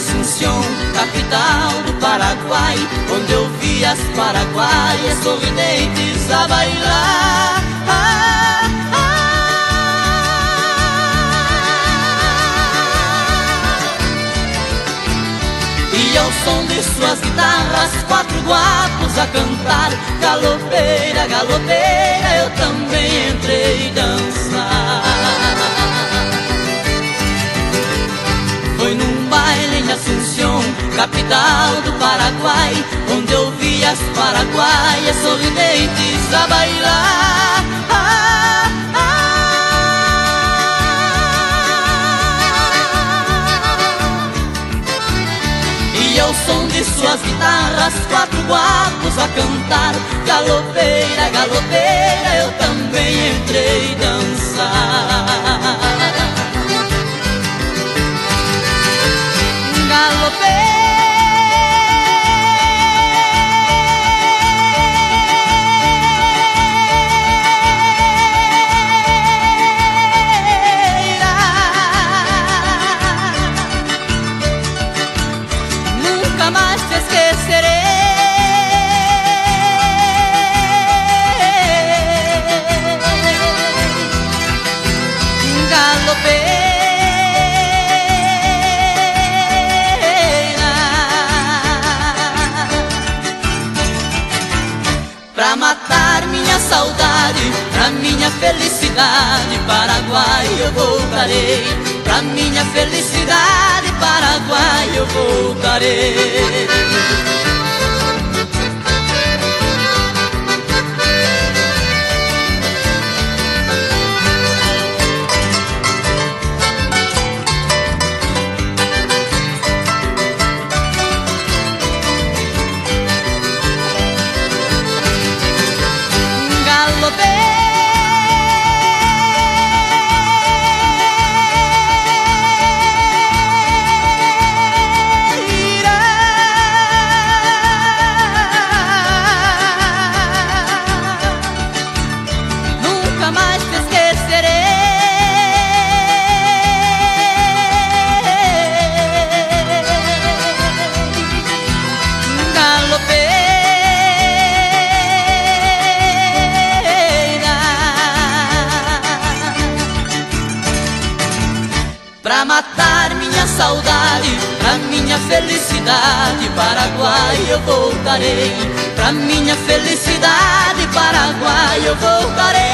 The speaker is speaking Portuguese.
Assunção, capital do Paraguai, onde eu vi as paraguaias sorridentes a bailar. E ao som de suas guitarras, quatro guapos a cantar, galopeira, galopeira, eu também entrei Paraguai, onde eu vi as paraguaias sorridentes a bailar. Ah, ah. E ao som de suas guitarras, quatro guapos a cantar. Galopeira, galopeira, saudade, pra minha felicidade, Paraguai eu voltarei. Pra minha felicidade, Paraguai eu voltarei. Saudade, pra minha felicidade, Paraguai eu voltarei. Pra minha felicidade, Paraguai eu voltarei.